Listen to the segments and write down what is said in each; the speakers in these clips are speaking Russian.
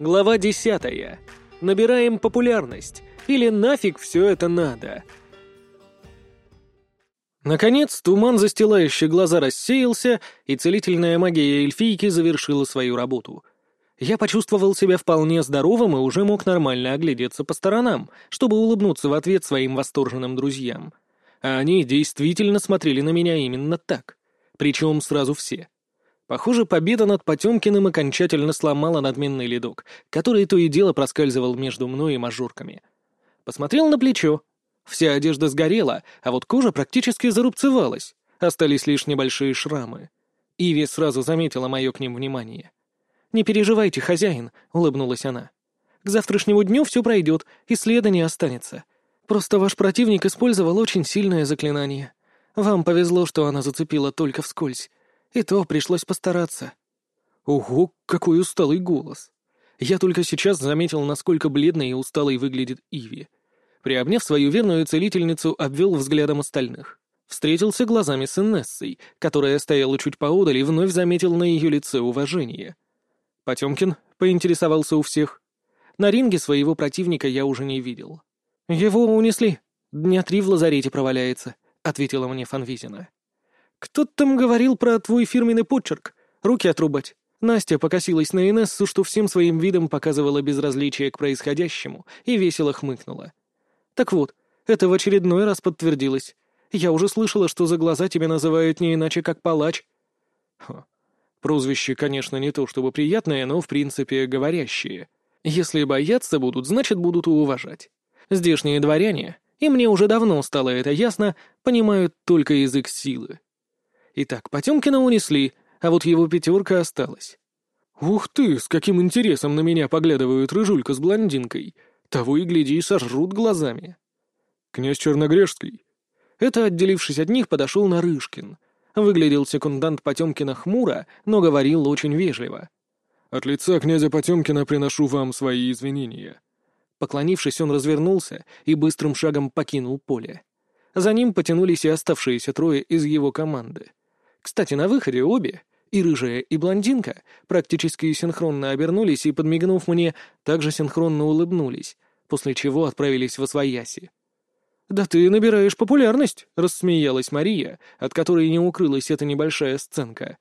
Глава десятая. Набираем популярность. Или нафиг все это надо? Наконец, туман, застилающий глаза, рассеялся, и целительная магия эльфийки завершила свою работу. Я почувствовал себя вполне здоровым и уже мог нормально оглядеться по сторонам, чтобы улыбнуться в ответ своим восторженным друзьям. А они действительно смотрели на меня именно так. Причем сразу все. Похоже, победа над Потемкиным окончательно сломала надменный ледок, который то и дело проскальзывал между мной и мажорками. Посмотрел на плечо. Вся одежда сгорела, а вот кожа практически зарубцевалась. Остались лишь небольшие шрамы. Иви сразу заметила мое к ним внимание. «Не переживайте, хозяин», — улыбнулась она. «К завтрашнему дню все пройдет, и следа не останется. Просто ваш противник использовал очень сильное заклинание. Вам повезло, что она зацепила только вскользь. И то пришлось постараться. Ого, какой усталый голос. Я только сейчас заметил, насколько бледной и усталой выглядит Иви. Приобняв свою верную целительницу, обвел взглядом остальных. Встретился глазами с Инессой, которая стояла чуть поодаль и вновь заметил на ее лице уважение. Потемкин поинтересовался у всех. На ринге своего противника я уже не видел. «Его унесли. Дня три в лазарете проваляется», — ответила мне Фанвизина. «Кто там говорил про твой фирменный почерк? Руки отрубать». Настя покосилась на Инессу, что всем своим видом показывала безразличие к происходящему, и весело хмыкнула. «Так вот, это в очередной раз подтвердилось. Я уже слышала, что за глаза тебя называют не иначе, как палач». Хо. Прозвище, конечно, не то чтобы приятное, но, в принципе, говорящее. Если бояться будут, значит, будут и уважать. Здешние дворяне, и мне уже давно стало это ясно, понимают только язык силы. Итак, Потемкина унесли, а вот его пятерка осталась. «Ух ты, с каким интересом на меня поглядывают рыжулька с блондинкой. Того и гляди, сожрут глазами». «Князь Черногрешский». Это, отделившись от них, подошел Нарышкин. Выглядел секундант Потемкина хмуро, но говорил очень вежливо. «От лица князя Потемкина приношу вам свои извинения». Поклонившись, он развернулся и быстрым шагом покинул поле. За ним потянулись и оставшиеся трое из его команды. Кстати, на выходе обе, и рыжая, и блондинка, практически синхронно обернулись и, подмигнув мне, также синхронно улыбнулись, после чего отправились в Освояси. «Да ты набираешь популярность», — рассмеялась Мария, от которой не укрылась эта небольшая сценка.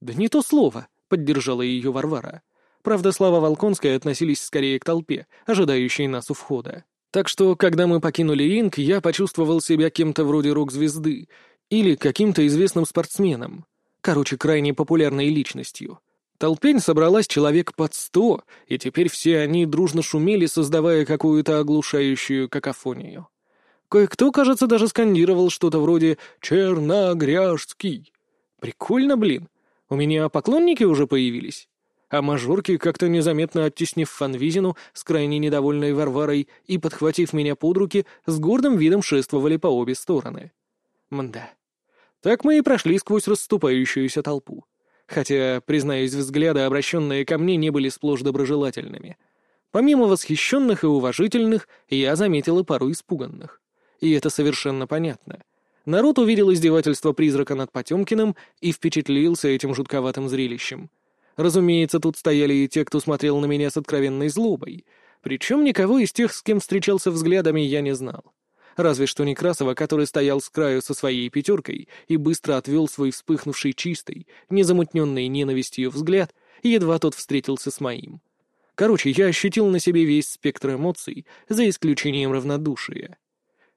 «Да не то слово», — поддержала ее Варвара. Правда, слова Волконской относились скорее к толпе, ожидающей нас у входа. Так что, когда мы покинули Инк, я почувствовал себя кем-то вроде рок-звезды или каким-то известным спортсменом. Короче, крайне популярной личностью. Толпень собралась человек под сто, и теперь все они дружно шумели, создавая какую-то оглушающую какофонию. Кое-кто, кажется, даже скандировал что-то вроде «Черногряжский». Прикольно, блин. У меня поклонники уже появились. А мажорки, как-то незаметно оттеснив Фанвизину с крайне недовольной Варварой и подхватив меня под руки, с гордым видом шествовали по обе стороны. Мда. Так мы и прошли сквозь расступающуюся толпу. Хотя, признаюсь, взгляды, обращенные ко мне, не были сплошь доброжелательными. Помимо восхищенных и уважительных, я заметил и пару испуганных. И это совершенно понятно. Народ увидел издевательство призрака над Потемкиным и впечатлился этим жутковатым зрелищем. Разумеется, тут стояли и те, кто смотрел на меня с откровенной злобой. Причем никого из тех, с кем встречался взглядами, я не знал. Разве что Некрасова, который стоял с краю со своей пятеркой и быстро отвел свой вспыхнувший чистый, незамутненный ненавистью взгляд, едва тот встретился с моим. Короче, я ощутил на себе весь спектр эмоций, за исключением равнодушия.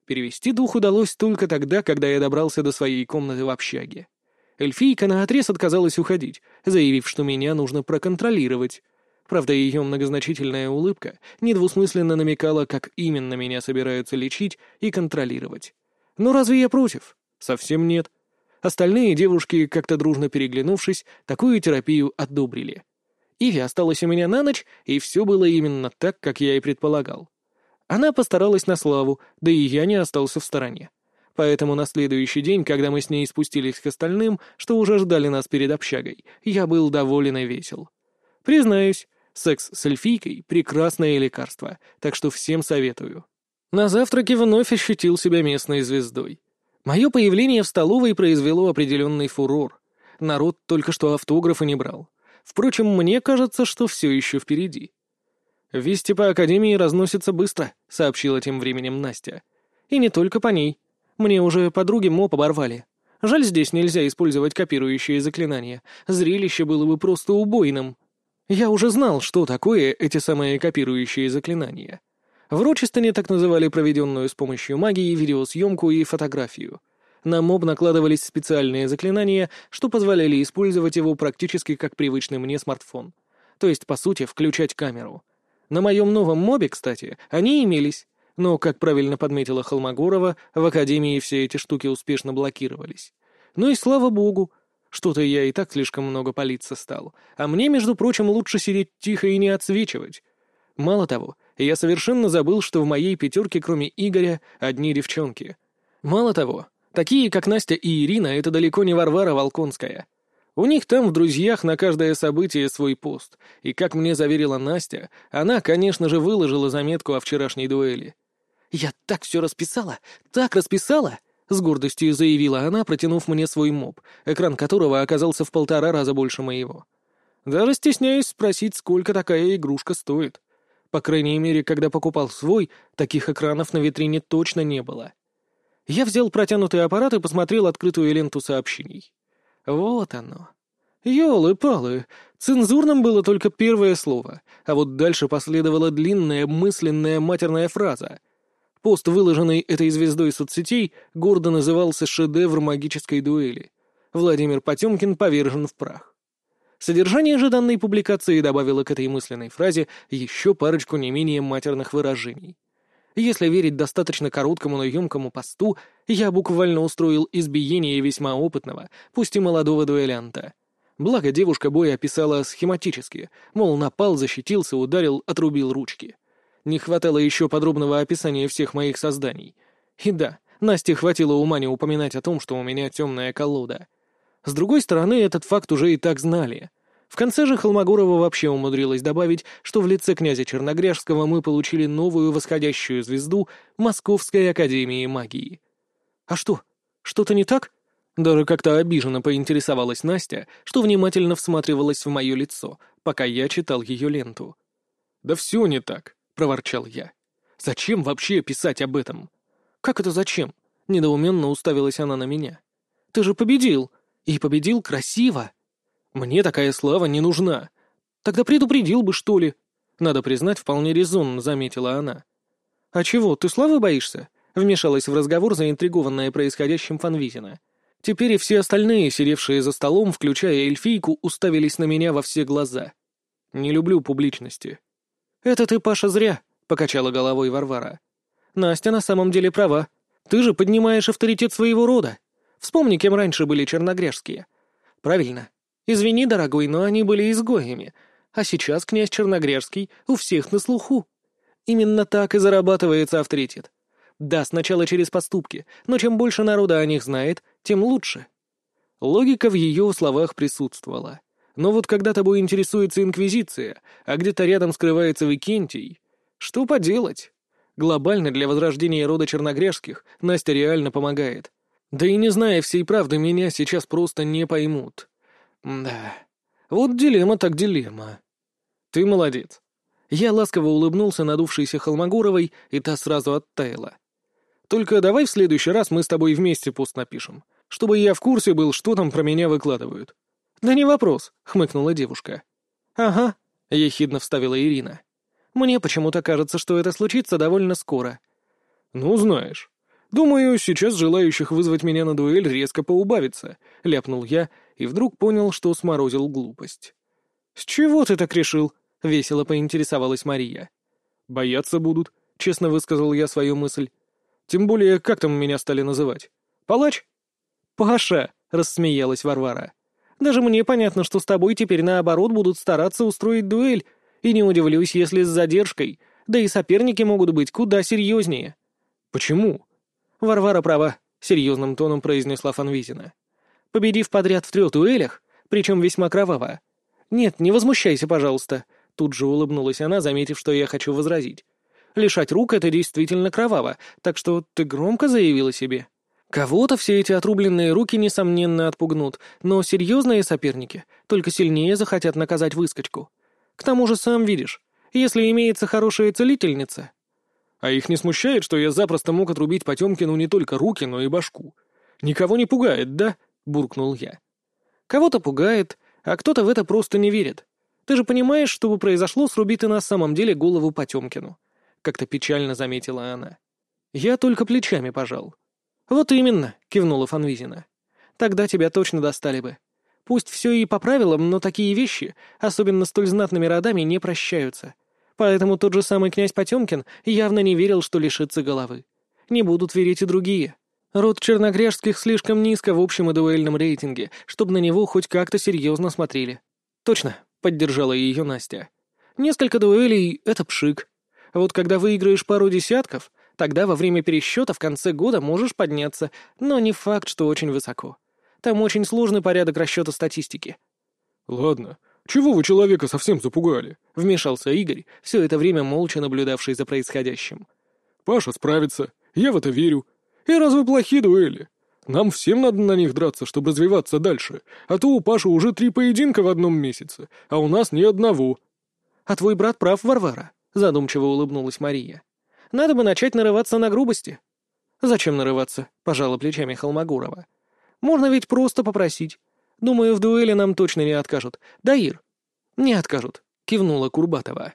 Перевести дух удалось только тогда, когда я добрался до своей комнаты в общаге. Эльфийка наотрез отказалась уходить, заявив, что меня нужно проконтролировать, Правда, ее многозначительная улыбка недвусмысленно намекала, как именно меня собираются лечить и контролировать. Но разве я против? Совсем нет. Остальные девушки, как-то дружно переглянувшись, такую терапию одобрили. Иви осталась у меня на ночь, и все было именно так, как я и предполагал. Она постаралась на славу, да и я не остался в стороне. Поэтому на следующий день, когда мы с ней спустились к остальным, что уже ждали нас перед общагой, я был доволен и весел. Признаюсь, Секс с эльфийкой — прекрасное лекарство, так что всем советую. На завтраке вновь ощутил себя местной звездой. Мое появление в столовой произвело определенный фурор. Народ только что автографы не брал. Впрочем, мне кажется, что все еще впереди. «Вести по Академии разносятся быстро», — сообщила тем временем Настя. «И не только по ней. Мне уже подруги моп оборвали. Жаль, здесь нельзя использовать копирующие заклинания. Зрелище было бы просто убойным. Я уже знал, что такое эти самые копирующие заклинания. В Рочестоне так называли проведенную с помощью магии видеосъемку и фотографию. На моб накладывались специальные заклинания, что позволяли использовать его практически как привычный мне смартфон. То есть, по сути, включать камеру — на моем новом мобе, кстати, они имелись, но, как правильно подметила Холмогорова, в Академии все эти штуки успешно блокировались. Ну и слава богу, что-то я и так слишком много палиться стал, а мне, между прочим, лучше сидеть тихо и не отсвечивать. Мало того, я совершенно забыл, что в моей пятерке, кроме Игоря, одни девчонки. Мало того, такие, как Настя и Ирина, это далеко не Варвара Волконская. У них там в друзьях на каждое событие свой пост, и, как мне заверила Настя, она, конечно же, выложила заметку о вчерашней дуэли. «Я так все расписала, так расписала!» — с гордостью заявила она, протянув мне свой моб, экран которого оказался в полтора раза больше моего. Даже стесняюсь спросить, сколько такая игрушка стоит. По крайней мере, когда покупал свой, таких экранов на витрине точно не было. Я взял протянутый аппарат и посмотрел открытую ленту сообщений. Вот оно. Ёлы-палы, цензурным было только первое слово, а вот дальше последовала длинная мысленная матерная фраза. Пост, выложенный этой звездой соцсетей, гордо назывался «Шедевр магической дуэли». Владимир Потемкин повержен в прах. Содержание же данной публикации добавило к этой мысленной фразе еще парочку не менее матерных выражений. Если верить достаточно короткому, но емкому посту, я буквально устроил избиение весьма опытного, пусть и молодого дуэлянта. Благо девушка боя описала схематически, мол, напал, защитился, ударил, отрубил ручки. Не хватало еще подробного описания всех моих созданий. И да, Насте хватило ума не упоминать о том, что у меня темная колода. С другой стороны, этот факт уже и так знали. В конце же Холмогорова вообще умудрилась добавить, что в лице князя Черногряжского мы получили новую восходящую звезду Московской Академии Магии. «А что, что-то не так?» Даже как-то обиженно поинтересовалась Настя, что внимательно всматривалась в мое лицо, пока я читал ее ленту. «Да все не так», — проворчал я. «Зачем вообще писать об этом?» «Как это зачем?» — недоуменно уставилась она на меня. «Ты же победил! И победил красиво!» Мне такая слава не нужна. Тогда предупредил бы, что ли. Надо признать, вполне резонно, заметила она. А чего, ты славы боишься? Вмешалась в разговор заинтригованная происходящим Фанвизина. Теперь и все остальные, сидевшие за столом, включая эльфийку, уставились на меня во все глаза. Не люблю публичности. «Это ты, Паша, зря», — покачала головой Варвара. «Настя на самом деле права. Ты же поднимаешь авторитет своего рода. Вспомни, кем раньше были черногрешские. Правильно, Извини, дорогой, но они были изгоями, а сейчас князь Черногрежский у всех на слуху. Именно так и зарабатывается авторитет. Да, сначала через поступки, но чем больше народа о них знает, тем лучше. Логика в ее словах присутствовала. Но вот когда тобой интересуется Инквизиция, а где-то рядом скрывается Викентий, что поделать? Глобально для возрождения рода черногрежских Настя реально помогает. Да и не зная всей правды, меня сейчас просто не поймут. Да, вот дилемма так дилемма. Ты молодец. Я ласково улыбнулся надувшейся Холмогоровой, и та сразу оттаяла. Только давай в следующий раз мы с тобой вместе пост напишем, чтобы я в курсе был, что там про меня выкладывают. Да не вопрос, хмыкнула девушка. Ага, ехидно вставила Ирина. Мне почему-то кажется, что это случится довольно скоро. Ну, знаешь. Думаю, сейчас желающих вызвать меня на дуэль резко поубавится, ляпнул я и вдруг понял, что сморозил глупость. «С чего ты так решил?» — весело поинтересовалась Мария. «Бояться будут», — честно высказал я свою мысль. «Тем более, как там меня стали называть? Палач?» «Паша», — рассмеялась Варвара. «Даже мне понятно, что с тобой теперь наоборот будут стараться устроить дуэль, и не удивлюсь, если с задержкой, да и соперники могут быть куда серьезнее». «Почему?» «Варвара права», — серьезным тоном произнесла Фанвизина победив подряд в трех дуэлях, причем весьма кроваво. «Нет, не возмущайся, пожалуйста», — тут же улыбнулась она, заметив, что я хочу возразить. «Лишать рук — это действительно кроваво, так что ты громко заявила себе». Кого-то все эти отрубленные руки, несомненно, отпугнут, но серьезные соперники только сильнее захотят наказать выскочку. К тому же, сам видишь, Если имеется хорошая целительница. А их не смущает, что я запросто мог отрубить Потемкину не только руки, но и башку. Никого не пугает, да? Буркнул я. Кого-то пугает, а кто-то в это просто не верит. Ты же понимаешь, что бы произошло, сруби ты на самом деле голову Потемкину. Как-то печально заметила она. Я только плечами пожал. Вот именно, кивнула Фанвизина. Тогда тебя точно достали бы. Пусть все и по правилам, но такие вещи, особенно столь знатными родами, не прощаются. Поэтому тот же самый князь Потемкин явно не верил, что лишится головы. Не будут верить и другие. Род черногряжских слишком низко в общем и дуэльном рейтинге, чтобы на него хоть как-то серьезно смотрели. Точно, поддержала ее Настя. Несколько дуэлей — это пшик. Вот когда выиграешь пару десятков, тогда во время пересчета в конце года можешь подняться, но не факт, что очень высоко. Там очень сложный порядок расчета статистики. «Ладно, чего вы человека совсем запугали?» — вмешался Игорь, все это время молча наблюдавший за происходящим. «Паша справится, я в это верю. И разве плохие дуэли? Нам всем надо на них драться, чтобы развиваться дальше, а то у Паши уже три поединка в одном месяце, а у нас ни одного». «А твой брат прав, Варвара», — задумчиво улыбнулась Мария. «Надо бы начать нарываться на грубости». «Зачем нарываться?» — пожала плечами Холмогорова. Можно ведь просто попросить. Думаю, в дуэли нам точно не откажут. Да, Ир?» «Не откажут», — кивнула Курбатова.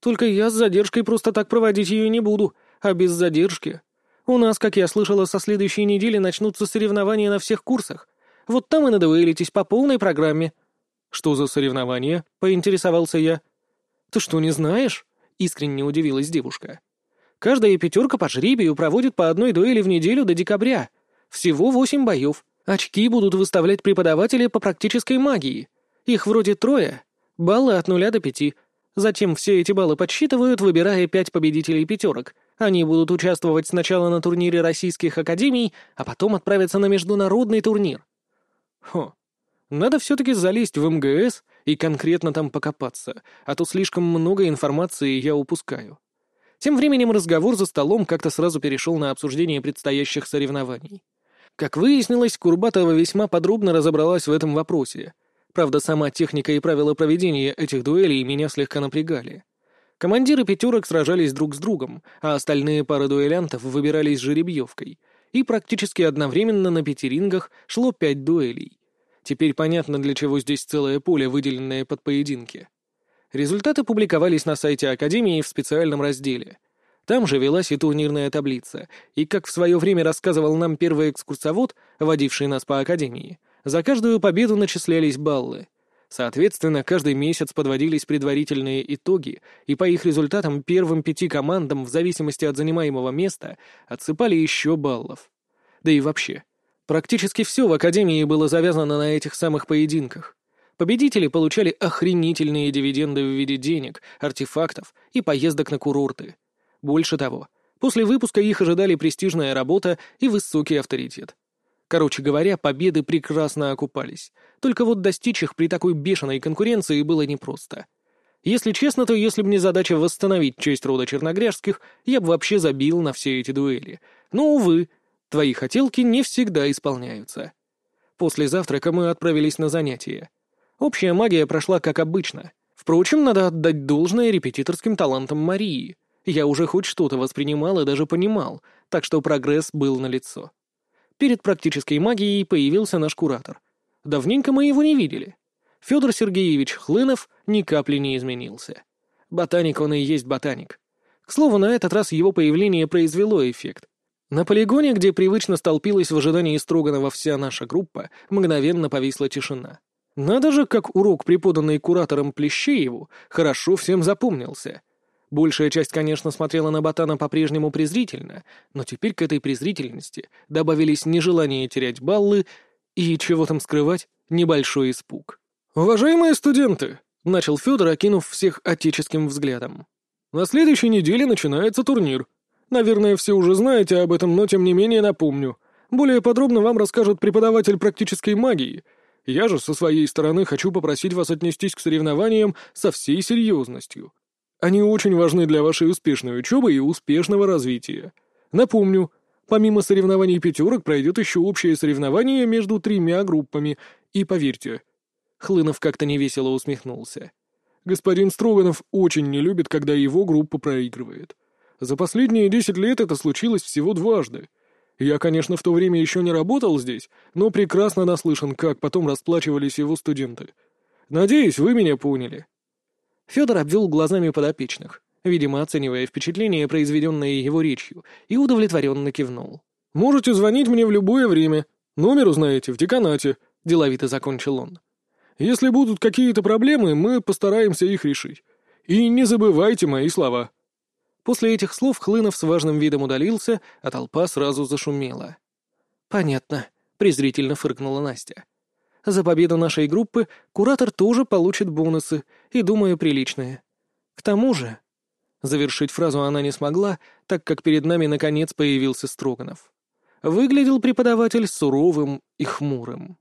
«Только я с задержкой просто так проводить ее не буду, а без задержки. У нас, как я слышала, со следующей недели начнутся соревнования на всех курсах. Вот там и надуэлитесь по полной программе». «Что за соревнования?» — поинтересовался я. «Ты что, не знаешь?» — искренне удивилась девушка. «Каждая пятерка по жребию проводит по одной дуэли в неделю до декабря. Всего восемь боев. Очки будут выставлять преподаватели по практической магии. Их вроде трое. Баллы от нуля до пяти. Затем все эти баллы подсчитывают, выбирая пять победителей пятерок. Они будут участвовать сначала на турнире российских академий, а потом отправятся на международный турнир. Хо. Надо все-таки залезть в МГС и конкретно там покопаться, а то слишком много информации я упускаю. Тем временем разговор за столом как-то сразу перешел на обсуждение предстоящих соревнований. Как выяснилось, Курбатова весьма подробно разобралась в этом вопросе. Правда, сама техника и правила проведения этих дуэлей меня слегка напрягали. Командиры пятерок сражались друг с другом, а остальные пары дуэлянтов выбирались жеребьевкой. И практически одновременно на пяти рингах шло пять дуэлей. Теперь понятно, для чего здесь целое поле, выделенное под поединки. Результаты публиковались на сайте Академии в специальном разделе — там же велась и турнирная таблица, и, как в свое время рассказывал нам первый экскурсовод, водивший нас по академии, за каждую победу начислялись баллы. Соответственно, каждый месяц подводились предварительные итоги, и по их результатам первым пяти командам, в зависимости от занимаемого места, отсыпали еще баллов. Да и вообще, практически все в Академии было завязано на этих самых поединках. Победители получали охренительные дивиденды в виде денег, артефактов и поездок на курорты. Больше того, после выпуска их ожидали престижная работа и высокий авторитет. Короче говоря, победы прекрасно окупались, только вот достичь их при такой бешеной конкуренции было непросто. Если честно, то если бы не задача восстановить честь рода черногряжских, я бы вообще забил на все эти дуэли. Но, увы, твои хотелки не всегда исполняются. После завтрака мы отправились на занятия. Общая магия прошла как обычно. Впрочем, надо отдать должное репетиторским талантам Марии. Я уже хоть что-то воспринимал и даже понимал, так что прогресс был налицо. Перед практической магией появился наш куратор. Давненько мы его не видели. Федор Сергеевич Хлынов ни капли не изменился. Ботаник он и есть ботаник. К слову, на этот раз его появление произвело эффект. На полигоне, где привычно столпилась в ожидании Строганова вся наша группа, мгновенно повисла тишина. Надо же, как урок, преподанный куратором Плещееву, хорошо всем запомнился — Большая часть, конечно, смотрела на Ботана по-прежнему презрительно, но теперь к этой презрительности добавились нежелание терять баллы и, чего там скрывать, небольшой испуг. «Уважаемые студенты!» — начал Федор, окинув всех отеческим взглядом. «На следующей неделе начинается турнир. Наверное, все уже знаете об этом, но тем не менее напомню. Более подробно вам расскажет преподаватель практической магии. Я же, со своей стороны, хочу попросить вас отнестись к соревнованиям со всей серьезностью. Они очень важны для вашей успешной учебы и успешного развития. Напомню, помимо соревнований пятерок пройдет еще общее соревнование между тремя группами, и поверьте...» Хлынов как-то невесело усмехнулся. Господин Строганов очень не любит, когда его группа проигрывает. За последние десять лет это случилось всего дважды. Я, конечно, в то время еще не работал здесь, но прекрасно наслышан, как потом расплачивались его студенты. Надеюсь, вы меня поняли». Федор обвел глазами подопечных, видимо, оценивая впечатление, произведенное его речью, и удовлетворенно кивнул. «Можете звонить мне в любое время. Номер узнаете в деканате», — деловито закончил он. «Если будут какие-то проблемы, мы постараемся их решить. И не забывайте мои слова». После этих слов Хлынов с важным видом удалился, а толпа сразу зашумела. «Понятно», — презрительно фыркнула Настя. «За победу нашей группы куратор тоже получит бонусы, и, думаю, приличные. К тому же...» Завершить фразу она не смогла, так как перед нами наконец появился Строганов. Выглядел преподаватель суровым и хмурым.